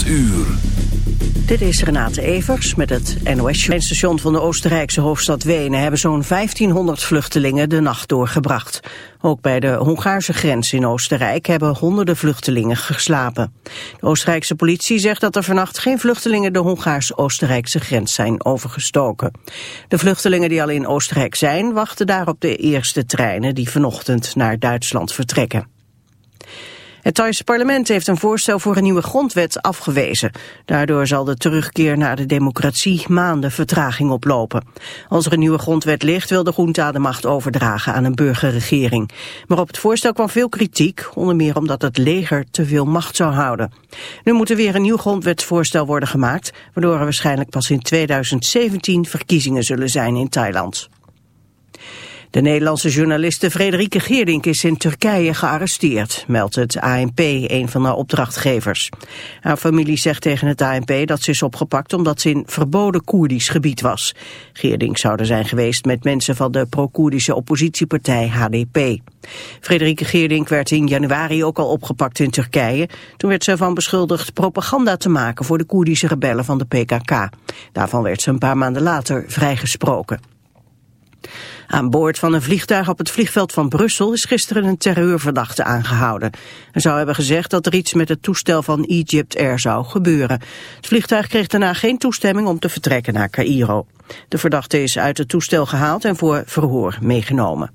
8 uur. Dit is Renate Evers met het NOS. Het station van de Oostenrijkse hoofdstad Wenen hebben zo'n 1500 vluchtelingen de nacht doorgebracht. Ook bij de Hongaarse grens in Oostenrijk hebben honderden vluchtelingen geslapen. De Oostenrijkse politie zegt dat er vannacht geen vluchtelingen de Hongaars-Oostenrijkse grens zijn overgestoken. De vluchtelingen die al in Oostenrijk zijn wachten daar op de eerste treinen die vanochtend naar Duitsland vertrekken. Het Thaise parlement heeft een voorstel voor een nieuwe grondwet afgewezen. Daardoor zal de terugkeer naar de democratie maanden vertraging oplopen. Als er een nieuwe grondwet ligt wil de junta de macht overdragen aan een burgerregering. Maar op het voorstel kwam veel kritiek, onder meer omdat het leger te veel macht zou houden. Nu moet er weer een nieuw grondwetsvoorstel worden gemaakt, waardoor er waarschijnlijk pas in 2017 verkiezingen zullen zijn in Thailand. De Nederlandse journaliste Frederike Geerdink is in Turkije gearresteerd, meldt het ANP, een van de opdrachtgevers. Haar familie zegt tegen het ANP dat ze is opgepakt omdat ze in verboden Koerdisch gebied was. Geerdink zou er zijn geweest met mensen van de pro-Koerdische oppositiepartij HDP. Frederike Geerdink werd in januari ook al opgepakt in Turkije. Toen werd ze van beschuldigd propaganda te maken voor de Koerdische rebellen van de PKK. Daarvan werd ze een paar maanden later vrijgesproken. Aan boord van een vliegtuig op het vliegveld van Brussel is gisteren een terreurverdachte aangehouden. Hij zou hebben gezegd dat er iets met het toestel van Egypt Air zou gebeuren. Het vliegtuig kreeg daarna geen toestemming om te vertrekken naar Cairo. De verdachte is uit het toestel gehaald en voor verhoor meegenomen.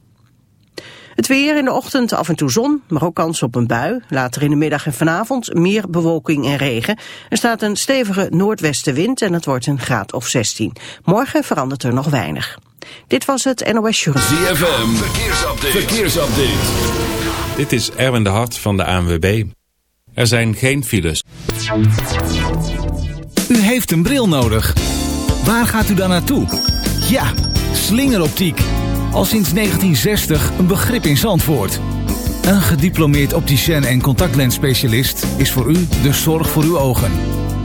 Het weer in de ochtend af en toe zon, maar ook kans op een bui. Later in de middag en vanavond meer bewolking en regen. Er staat een stevige noordwestenwind en het wordt een graad of 16. Morgen verandert er nog weinig. Dit was het NOS Journal. ZFM, verkeersupdate. verkeersupdate. Dit is Erwin de Hart van de ANWB. Er zijn geen files. U heeft een bril nodig. Waar gaat u dan naartoe? Ja, slingeroptiek. Al sinds 1960 een begrip in Zandvoort. Een gediplomeerd opticien en contactlensspecialist is voor u de zorg voor uw ogen.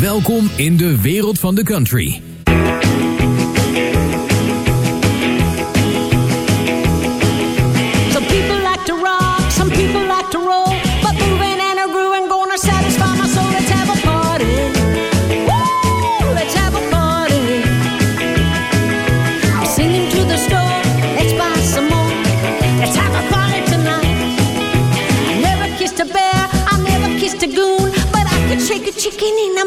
Welkom in de wereld van de country. Some people like to rock, some people like to roll. But moving and grooving gonna satisfy my soul. Let's have a party. Woo! Let's have a party. I'm singing to the store. Let's buy some more. Let's have a party tonight. I never kissed a bear, I never kissed a goon. But I could shake a chicken in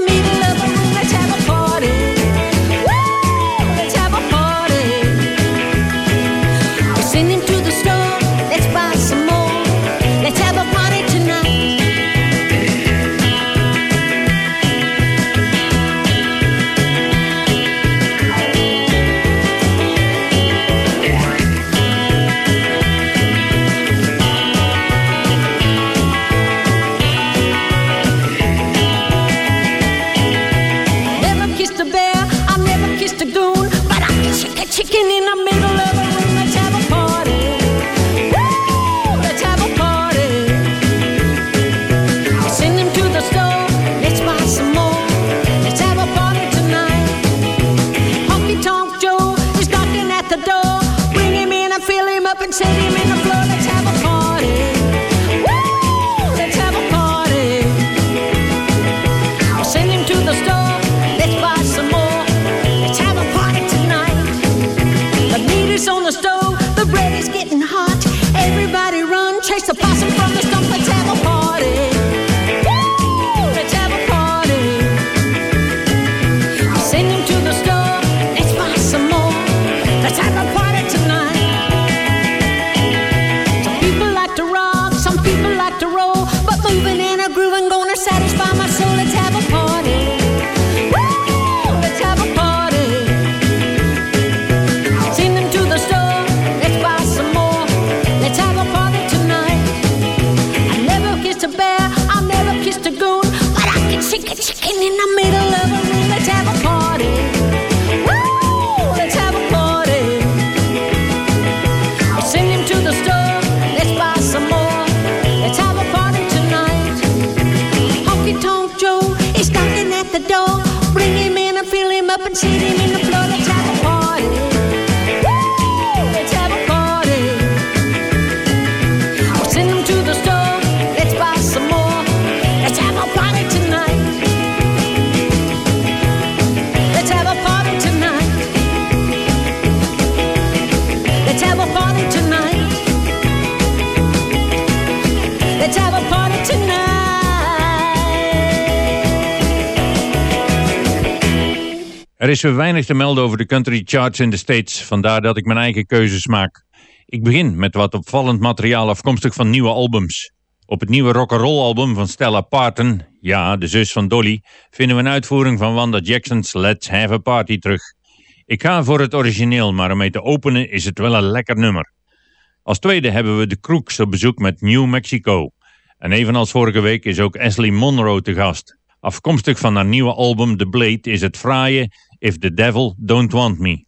is er weinig te melden over de country charts in de States, vandaar dat ik mijn eigen keuzes maak. Ik begin met wat opvallend materiaal afkomstig van nieuwe albums. Op het nieuwe rock'n'roll album van Stella Parton, ja, de zus van Dolly, vinden we een uitvoering van Wanda Jackson's Let's Have a Party terug. Ik ga voor het origineel, maar om mee te openen is het wel een lekker nummer. Als tweede hebben we de Crooks op bezoek met New Mexico. En evenals vorige week is ook Ashley Monroe te gast. Afkomstig van haar nieuwe album The Blade is het fraaie If the Devil Don't Want Me.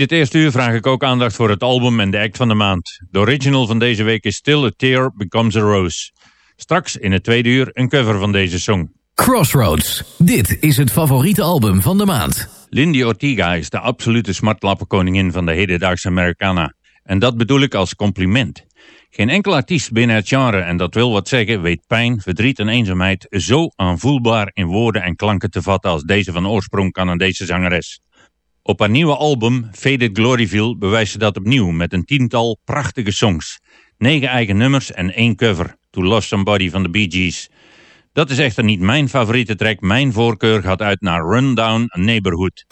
Dit eerste uur vraag ik ook aandacht voor het album en de act van de maand. De original van deze week is Still a Tear Becomes a Rose. Straks in het tweede uur een cover van deze song. Crossroads. Dit is het favoriete album van de maand. Lindy Ortiga is de absolute smartlappenkoningin van de hedendaagse Americana. En dat bedoel ik als compliment. Geen enkel artiest binnen het genre, en dat wil wat zeggen, weet pijn, verdriet en eenzaamheid zo aanvoelbaar in woorden en klanken te vatten als deze van oorsprong Canadese zangeres. Op haar nieuwe album Faded Gloryville bewijst ze dat opnieuw met een tiental prachtige songs. Negen eigen nummers en één cover, To Love Somebody van de Bee Gees. Dat is echter niet mijn favoriete track, mijn voorkeur gaat uit naar Rundown Neighborhood.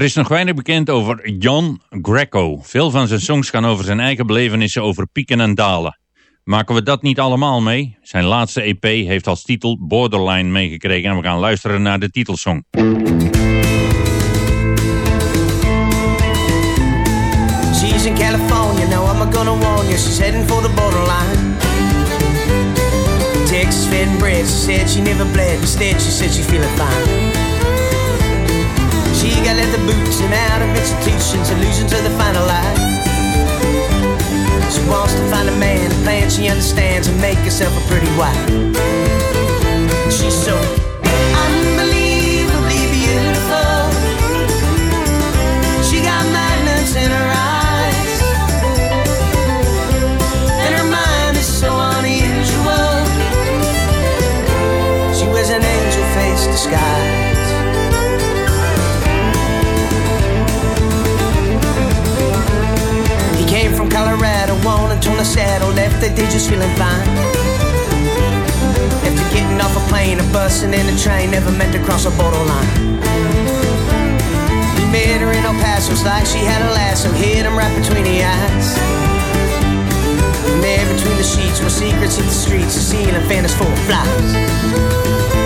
Er is nog weinig bekend over John Greco. Veel van zijn songs gaan over zijn eigen belevenissen over pieken en dalen. Maken we dat niet allemaal mee? Zijn laatste EP heeft als titel Borderline meegekregen en we gaan luisteren naar de titelsong. She's in California, now I'm gonna she's heading for the borderline. Texas fed and said she never bled, she said she's fine. She got leather boots and out of institutions, illusions of the final life. She wants to find a man, a plan she understands, and make herself a pretty wife. She's so unbelievably beautiful. She got magnets in her eyes, and her mind is so unusual. She wears an angel face disguise. Colorado, on the saddle, left the day just feeling fine. After getting off a plane or busting in a train, never meant to cross a borderline. He met her in El Paso, it's like she had a lasso, hit him right between the eyes. There between the sheets, where secrets hit the streets, the ceiling fan is full of flies.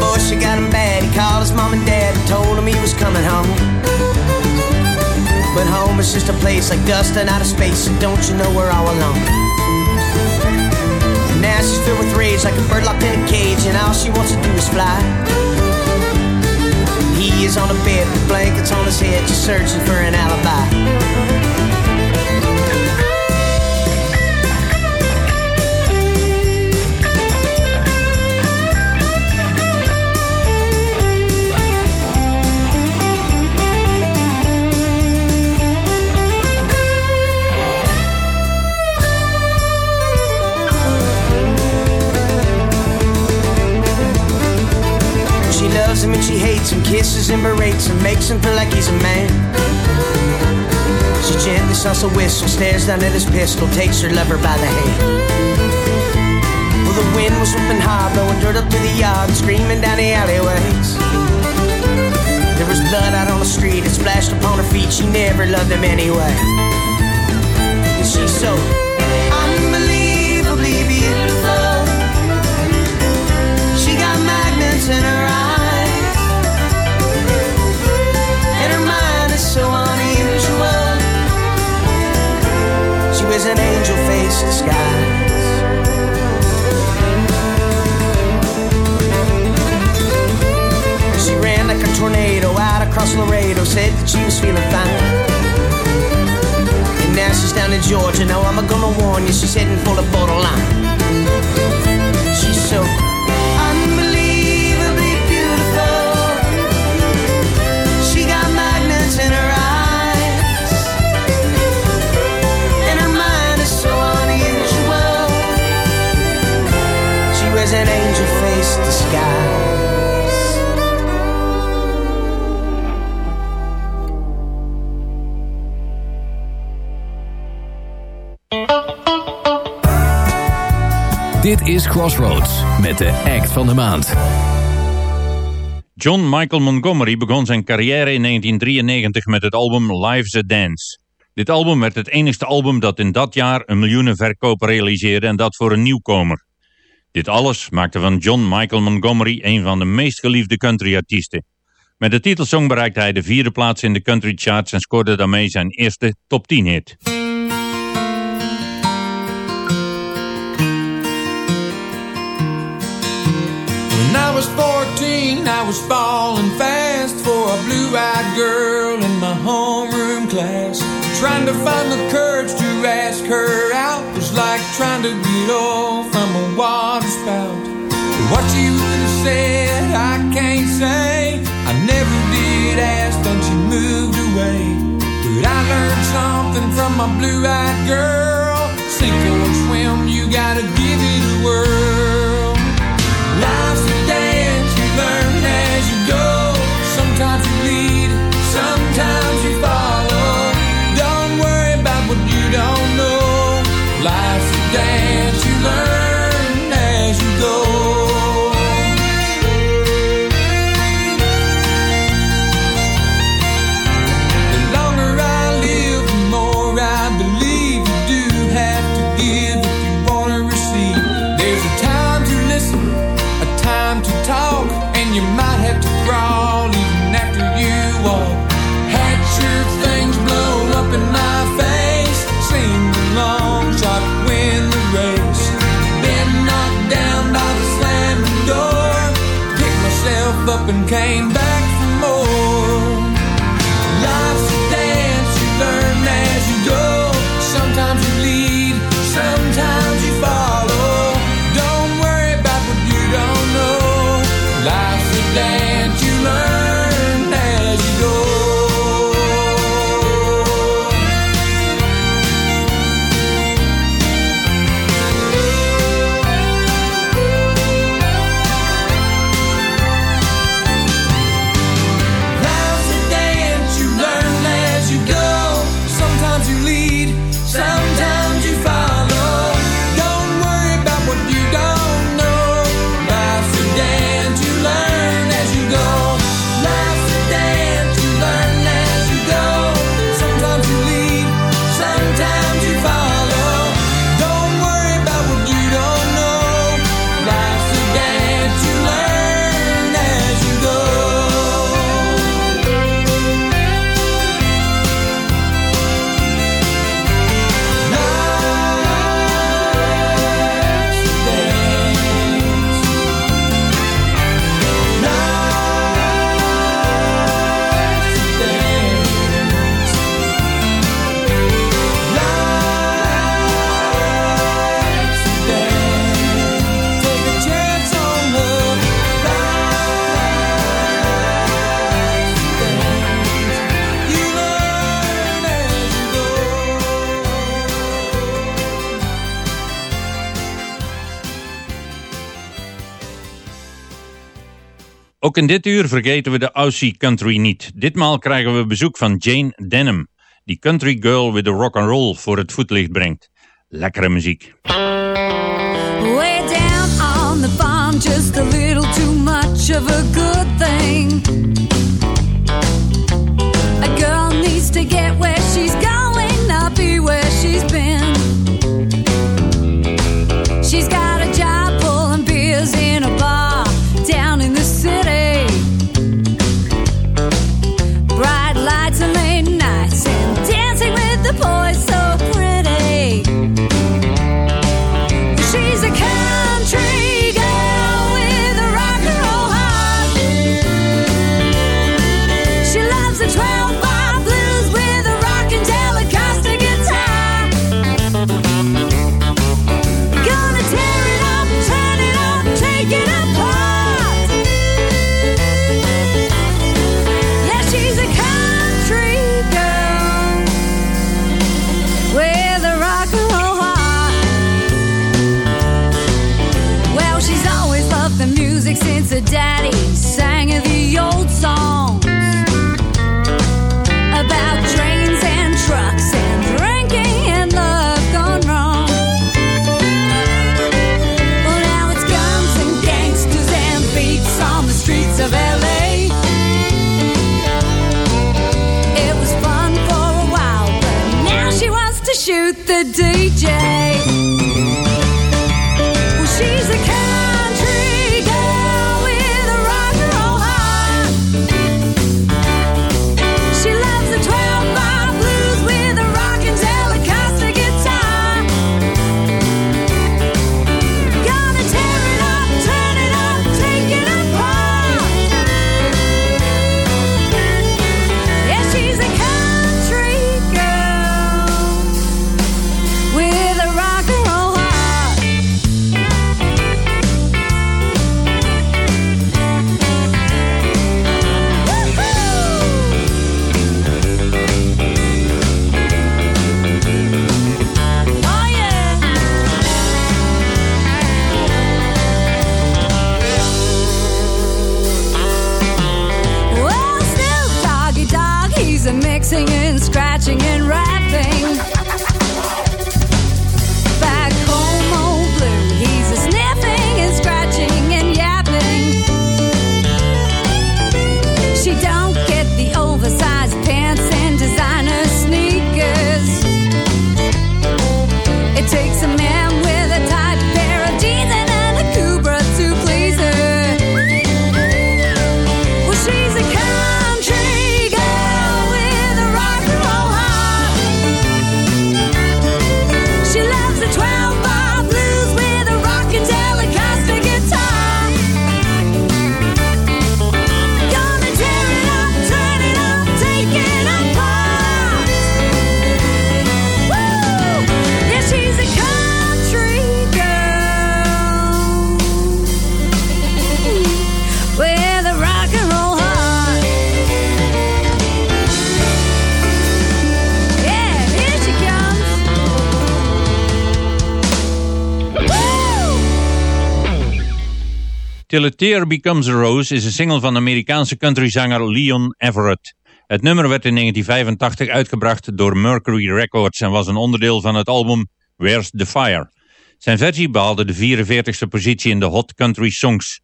Boy, she got him bad. He called his mom and dad and told him he was coming home. But home is just a place like dust and out of space, and don't you know we're all alone? Now she's filled with rage like a bird locked in a cage, and all she wants to do is fly. He is on a bed with blankets on his head, just searching for an alibi. Kisses and berates him, makes him feel like he's a man. She gently sucks a whistle, stares down at his pistol, takes her lover by the hand. Well, the wind was whipping hard, blowing dirt up to the yard, screaming down the alleyways. There was blood out on the street, it splashed upon her feet, she never loved him anyway. And she's so unbelievably beautiful. She got magnets in her Wears an angel face disguise. She ran like a tornado out across Laredo, said that she was feeling fine. And now she's down in Georgia. Now I'm gonna warn you, she's heading for the borderline. She's so Dit is Crossroads met de act van de maand. John Michael Montgomery begon zijn carrière in 1993 met het album Life's a Dance. Dit album werd het enigste album dat in dat jaar een miljoenenverkoop realiseerde en dat voor een nieuwkomer. Dit alles maakte van John Michael Montgomery een van de meest geliefde countryartiesten. Met de titelsong bereikte hij de vierde plaats in de country charts en scoorde daarmee zijn eerste top 10 hit. I was falling fast for a blue-eyed girl in my homeroom class. Trying to find the courage to ask her out was like trying to get off from a water spout. What she would have said, I can't say. I never did ask, then she moved away. But I learned something from my blue-eyed girl. Sink or swim, you gotta give it a whirl. day up and came back Ook in dit uur vergeten we de Aussie Country niet. Ditmaal krijgen we bezoek van Jane Denham, die country girl with the rock and roll voor het voetlicht brengt. Lekkere muziek. Down on the farm, just a little too much of a good thing. A girl needs to get where DJ. Till a Tear Becomes a Rose is een single van Amerikaanse countryzanger Leon Everett. Het nummer werd in 1985 uitgebracht door Mercury Records en was een onderdeel van het album Where's the Fire. Zijn versie behaalde de 44e positie in de Hot Country Songs.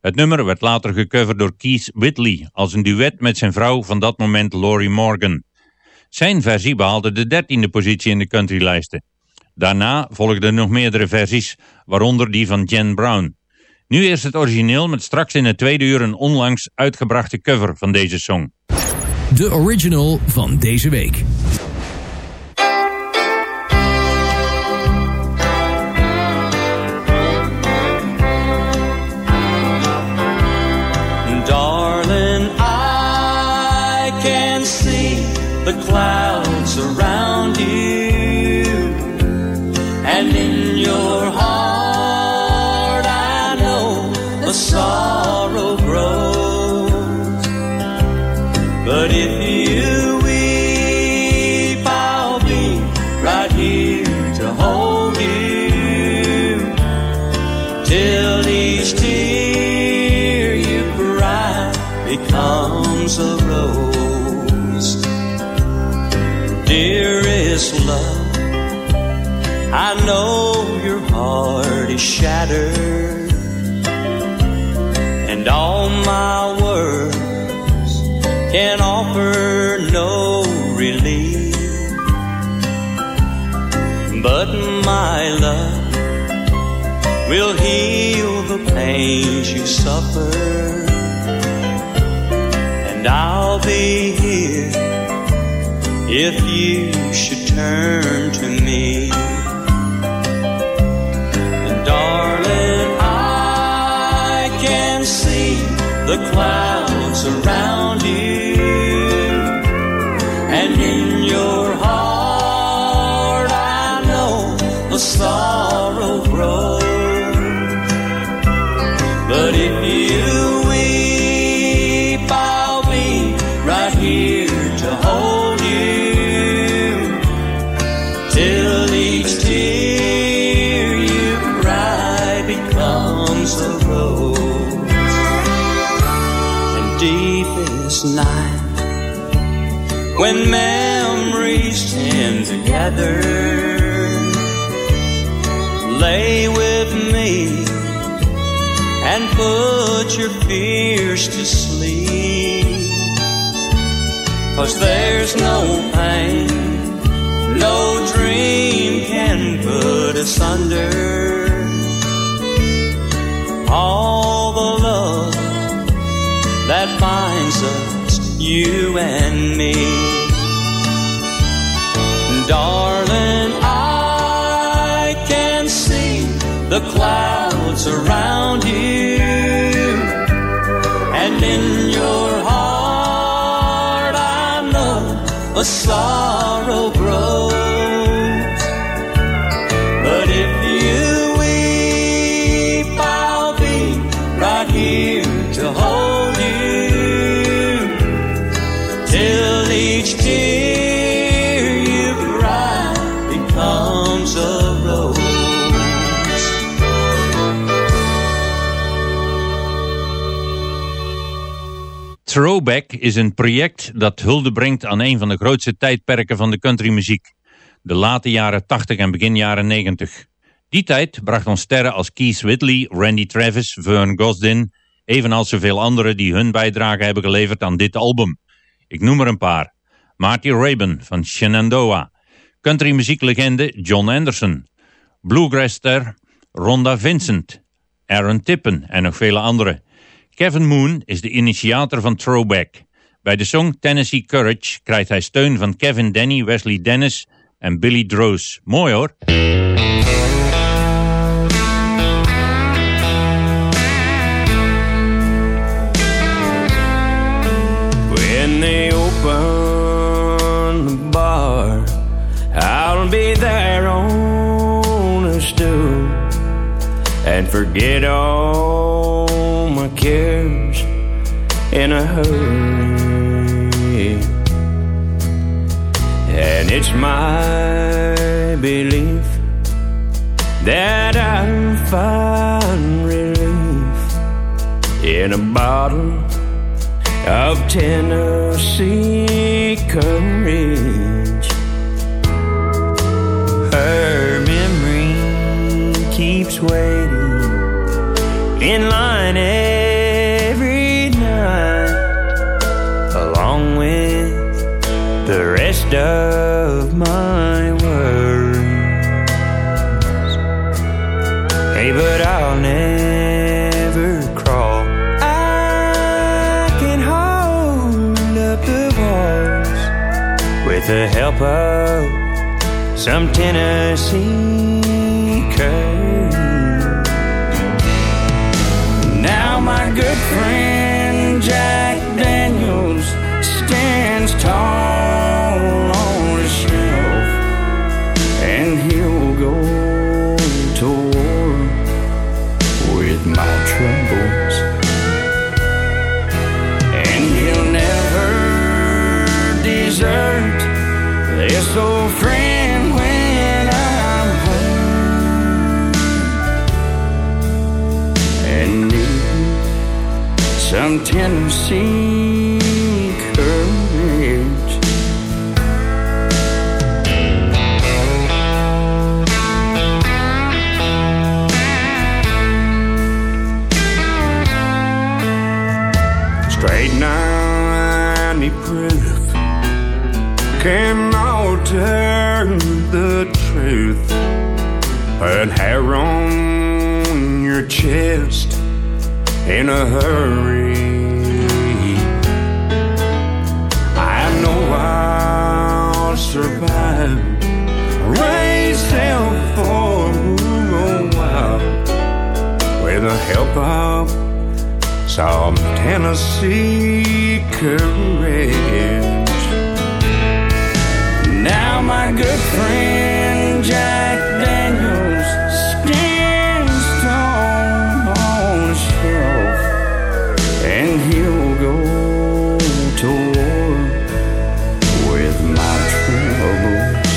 Het nummer werd later gecoverd door Keith Whitley als een duet met zijn vrouw van dat moment Laurie Morgan. Zijn versie behaalde de 13e positie in de countrylijsten. Daarna volgden nog meerdere versies, waaronder die van Jen Brown. Nu eerst het origineel met straks in het tweede uur een onlangs uitgebrachte cover van deze song. De original van deze week. This love. I know your heart is shattered, and all my words can offer no relief. But my love will heal the pains you suffer, and I'll be here if you turn to me. And darling, I can see the clouds around you, and in your heart, I know the sorrow when memories tend to gather, lay with me and put your fears to sleep. Cause there's no pain, no dream can put us under. All the love that binds us, you and me. Darling, I can see the clouds around you, and in your heart, I know a sorrow Throwback is een project dat hulde brengt aan een van de grootste tijdperken van de countrymuziek. De late jaren 80 en begin jaren 90. Die tijd bracht ons sterren als Keith Whitley, Randy Travis, Vern Gosdin, evenals zoveel anderen die hun bijdrage hebben geleverd aan dit album. Ik noem er een paar. Marty Raybon van Shenandoah, countrymuzieklegende John Anderson, bluegrass-ster Rhonda Vincent, Aaron Tippen en nog vele anderen. Kevin Moon is de initiator van Throwback. Bij de song Tennessee Courage krijgt hij steun van Kevin Denny, Wesley Dennis en Billy Droz. Mooi hoor. When they open I'll be there on a stool and forget all in a hurry. And it's my belief that I'll find relief in a bottle of Tennessee courage. Her memory keeps waiting in line rest of my worries. Hey, but I'll never crawl. I can hold up the walls with the help of some Tennessee courage. Now my good friend old friend when I'm home. And need some Tennessee Put hair on your chest in a hurry. I know I'll survive. Raise hell for a while with the help of some Tennessee courage. Now my good friend Jack Daniels stands tall on a shelf, and he'll go to war with my troubles,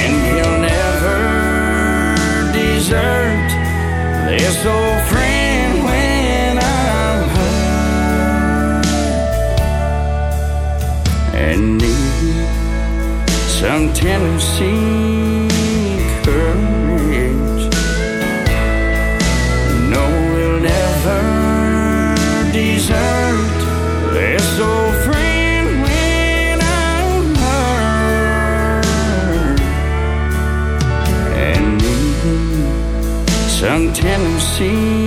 and he'll never desert this old Tennessee courage. No, we'll never desert this old friend when I'm hurt and need some Tennessee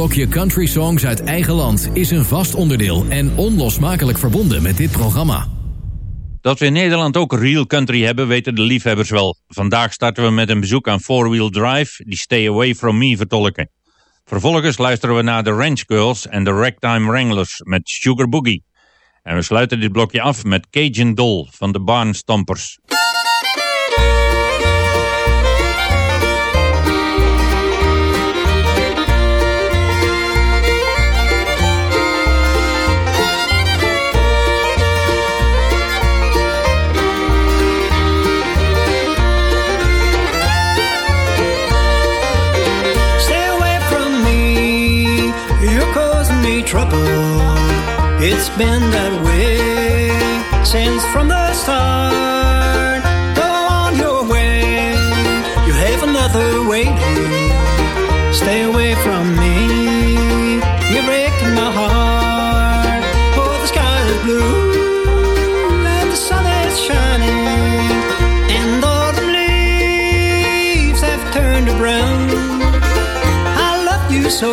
blokje Country Songs uit eigen land is een vast onderdeel en onlosmakelijk verbonden met dit programma. Dat we in Nederland ook real country hebben, weten de liefhebbers wel. Vandaag starten we met een bezoek aan Four Wheel Drive, die Stay Away From Me vertolken. Vervolgens luisteren we naar de Ranch Girls en de Ragtime Wranglers met Sugar Boogie. En we sluiten dit blokje af met Cajun Doll van de Barnstompers. Been that way since from the start. Go on your way, you have another waiting. Stay away from me, you're breaking my heart. Oh, the sky is blue and the sun is shining, and autumn leaves have turned brown. I love you so,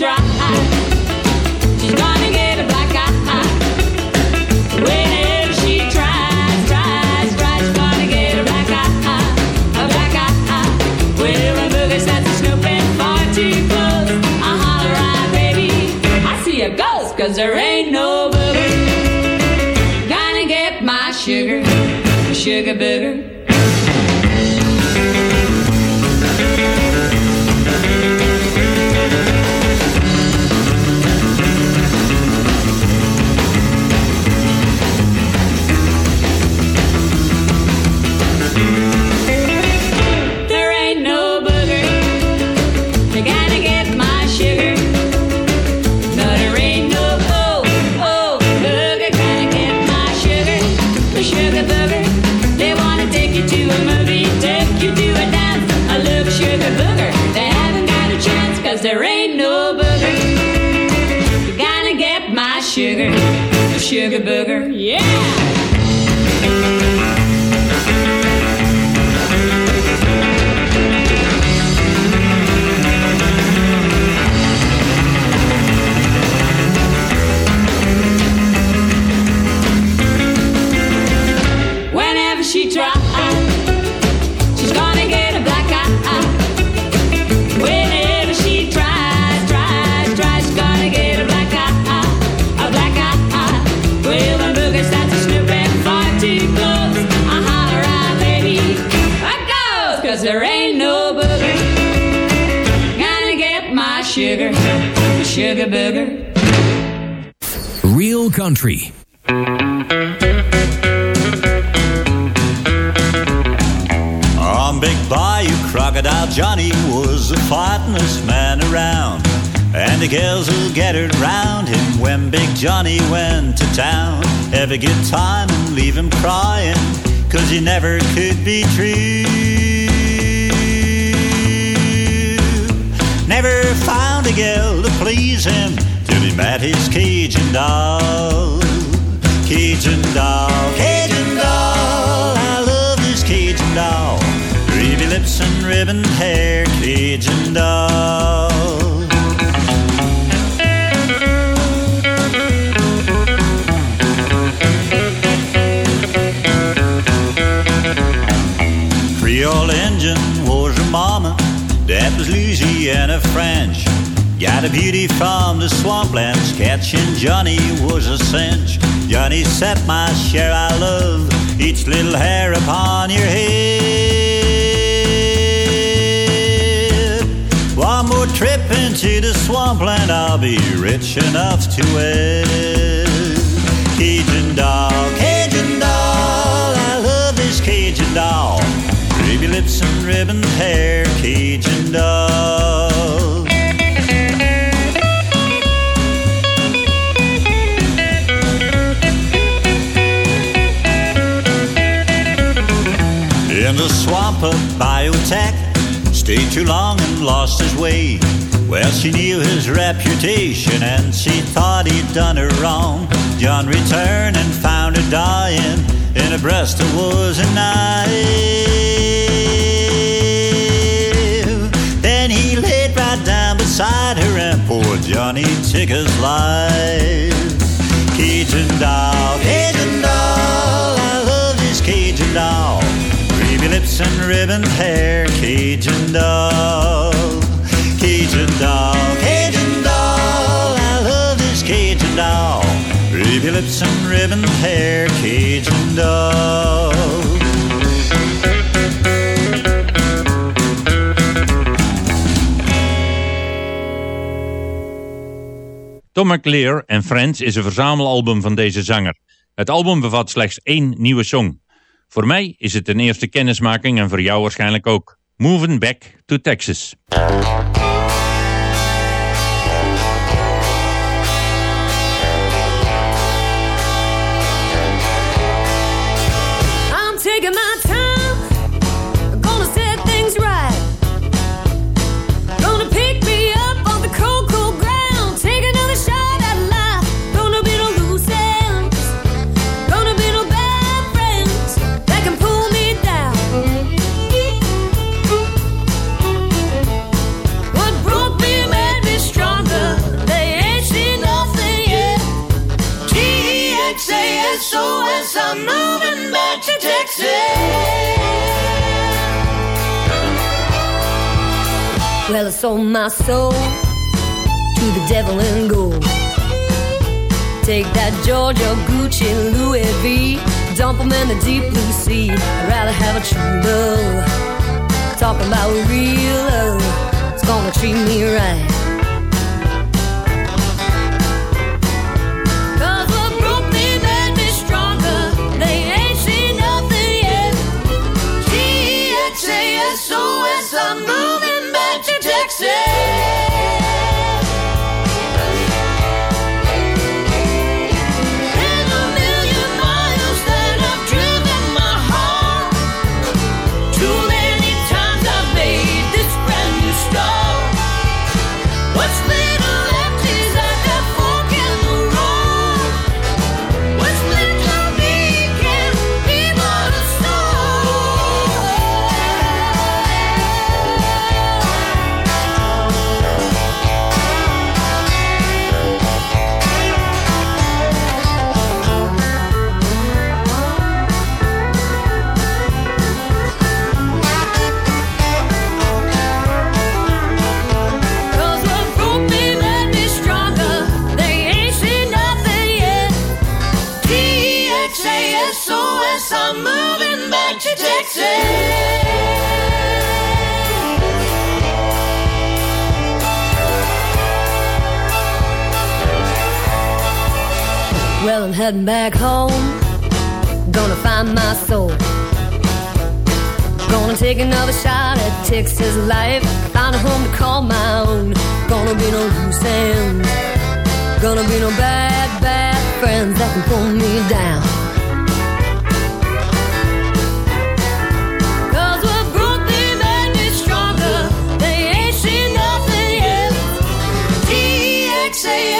dry. Sugar booger. Yeah. Country. On Big Bayou, Crocodile Johnny was the fightingest man around. And the girls who gathered round him when Big Johnny went to town. Every good time and leave him crying, cause he never could be true. Never found a girl to please him met his Cajun doll. Cajun doll, Cajun doll, I love this Cajun doll. Ruby lips and ribbon hair, Cajun doll. Creole Indian was her mama, that was Louisiana French. Got a beauty from the swamplands, catching Johnny was a cinch. Johnny set my share I love, each little hair upon your head. One more trip into the swampland, I'll be rich enough to wed. Cajun doll, Cajun doll, I love this Cajun doll. Ruby lips and ribbon hair, Cajun doll. Biotech, stayed too long and lost his way. Well, she knew his reputation and she thought he'd done her wrong. John returned and found her dying in a breast that was a knife. Then he laid right down beside her and poor Johnny took his life. Cajun doll, Cajun doll, I love this Cajun doll. And ribbon hair, Cajun doll. Cajun doll, Cajun doll, I love this Cajun doll. Ruby lips and ribbon hair, Cajun doll. Tom McClear and Friends is een verzamelalbum van deze zanger. Het album bevat slechts één nieuwe song. Voor mij is het een eerste kennismaking en voor jou waarschijnlijk ook. Moving Back to Texas. I'm moving back to Texas. Well, I sold my soul to the devil in gold. Take that Georgia Gucci Louis V. Dump them in the deep blue sea. I'd rather have a true love. Talking about real love. It's gonna treat me right. I'm moving back to Texas. Heading back home. Gonna find my soul. Gonna take another shot at Texas life. Find a home to call my own. Gonna be no loose ends. Gonna be no bad, bad friends that can pull me down.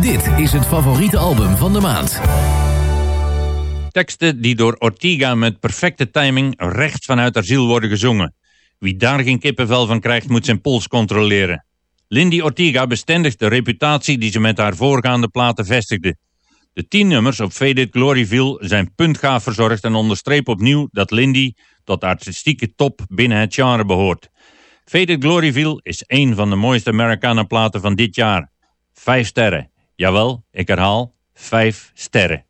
Dit is het favoriete album van de maand. Teksten die door Ortiga met perfecte timing recht vanuit haar ziel worden gezongen. Wie daar geen kippenvel van krijgt, moet zijn pols controleren. Lindy Ortiga bestendigt de reputatie die ze met haar voorgaande platen vestigde. De tien nummers op Faded Gloryville zijn puntgaaf verzorgd en onderstrepen opnieuw dat Lindy tot artistieke top binnen het genre behoort. Faded Gloryville is een van de mooiste Americana platen van dit jaar. Vijf sterren. Jawel, ik herhaal, vijf sterren.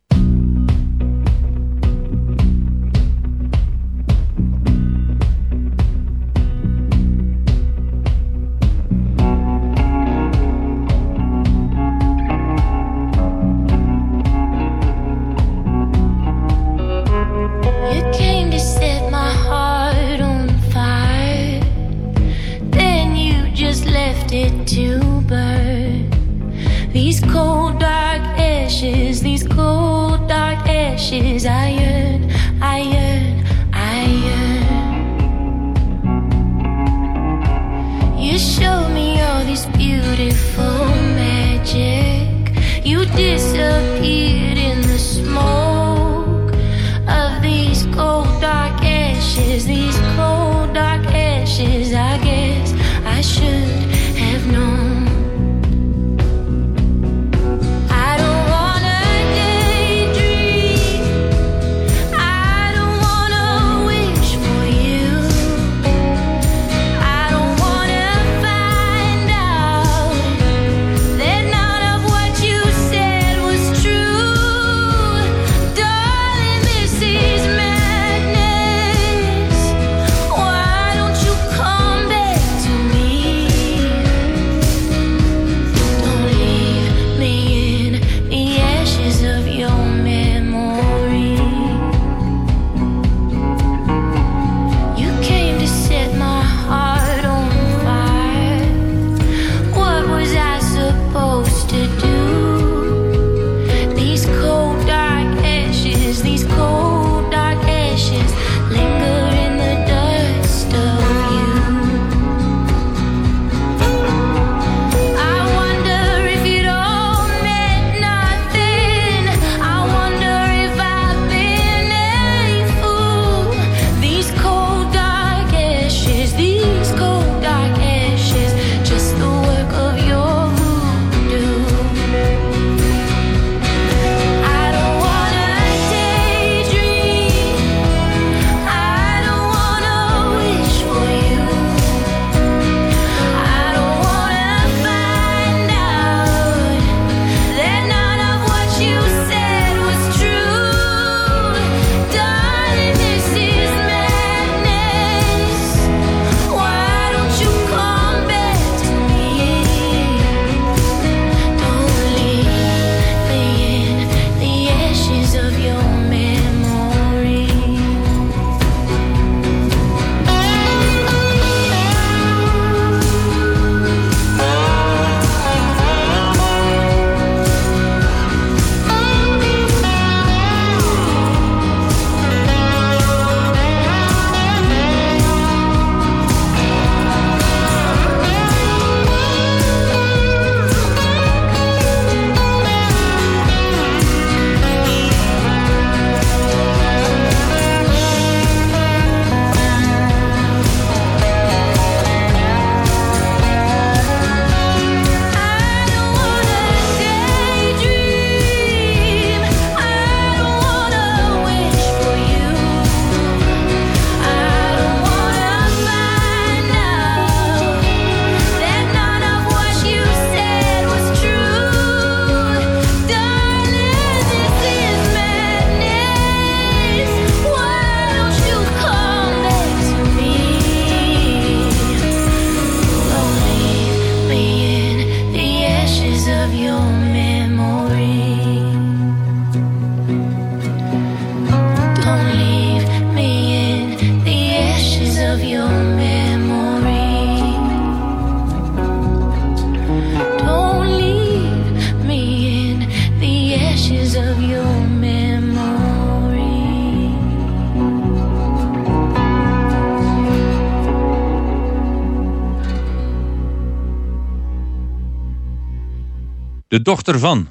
Dochter van.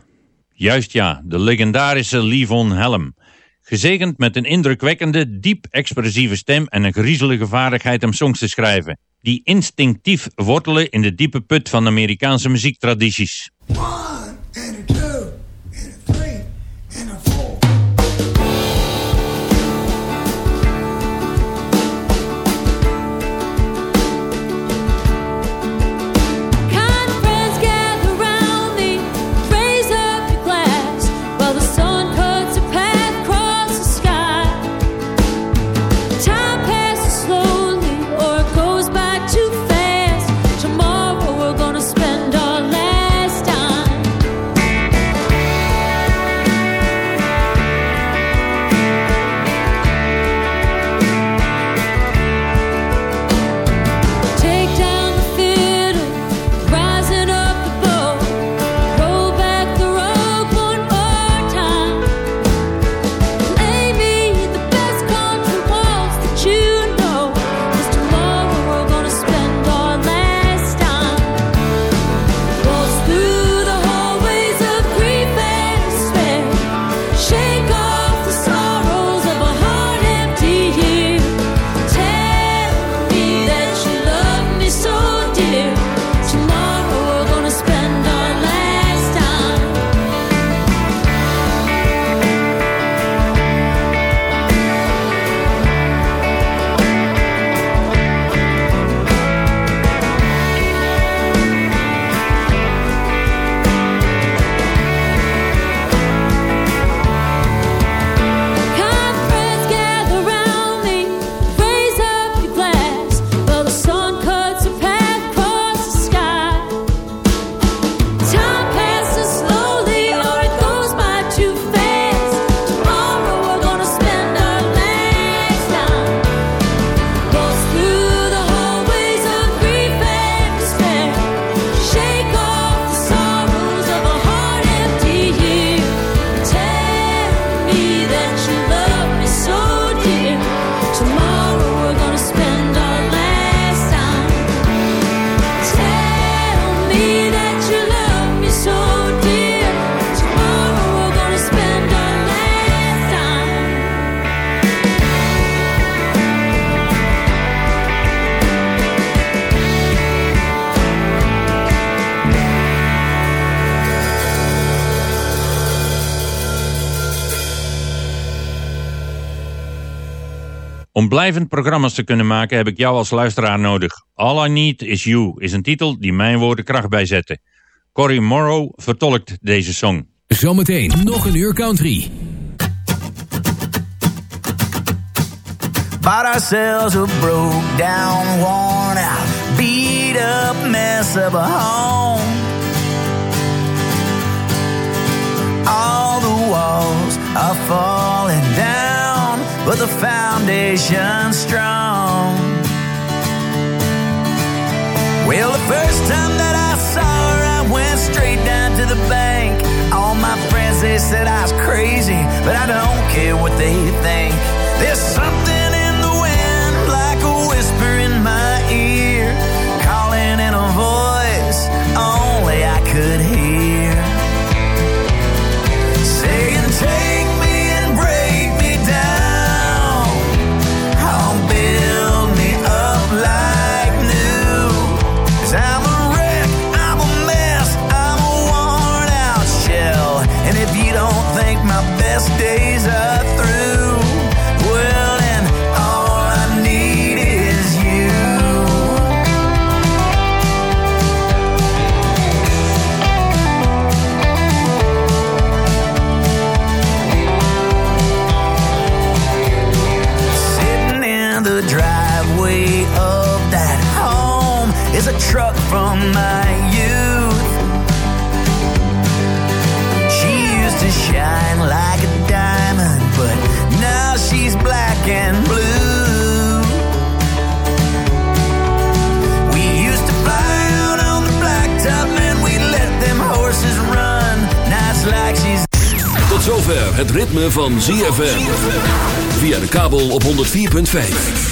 Juist ja, de legendarische Livon Helm. Gezegend met een indrukwekkende, diep expressieve stem en een griezelige vaardigheid om songs te schrijven, die instinctief wortelen in de diepe put van Amerikaanse muziektradities. Blijvend programma's te kunnen maken heb ik jou als luisteraar nodig. All I Need Is You is een titel die mijn woorden kracht bijzetten. Cory Morrow vertolkt deze song. Zometeen nog een uur country. Bought ourselves a broke down, worn out, beat up mess of a home. All the walls are falling down, but the foundation's strong. Well, the first time that I saw her, I went straight down to the bank. All my friends, they said I was crazy, but I don't care what they think. There's something from my youth. She used to shine like a diamond, but now she's black and blue. We used to fly out on the blacktop and we let them horses run. Nights like she's het ritme van ZFM. Via de kabel op 104.5.